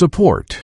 Support.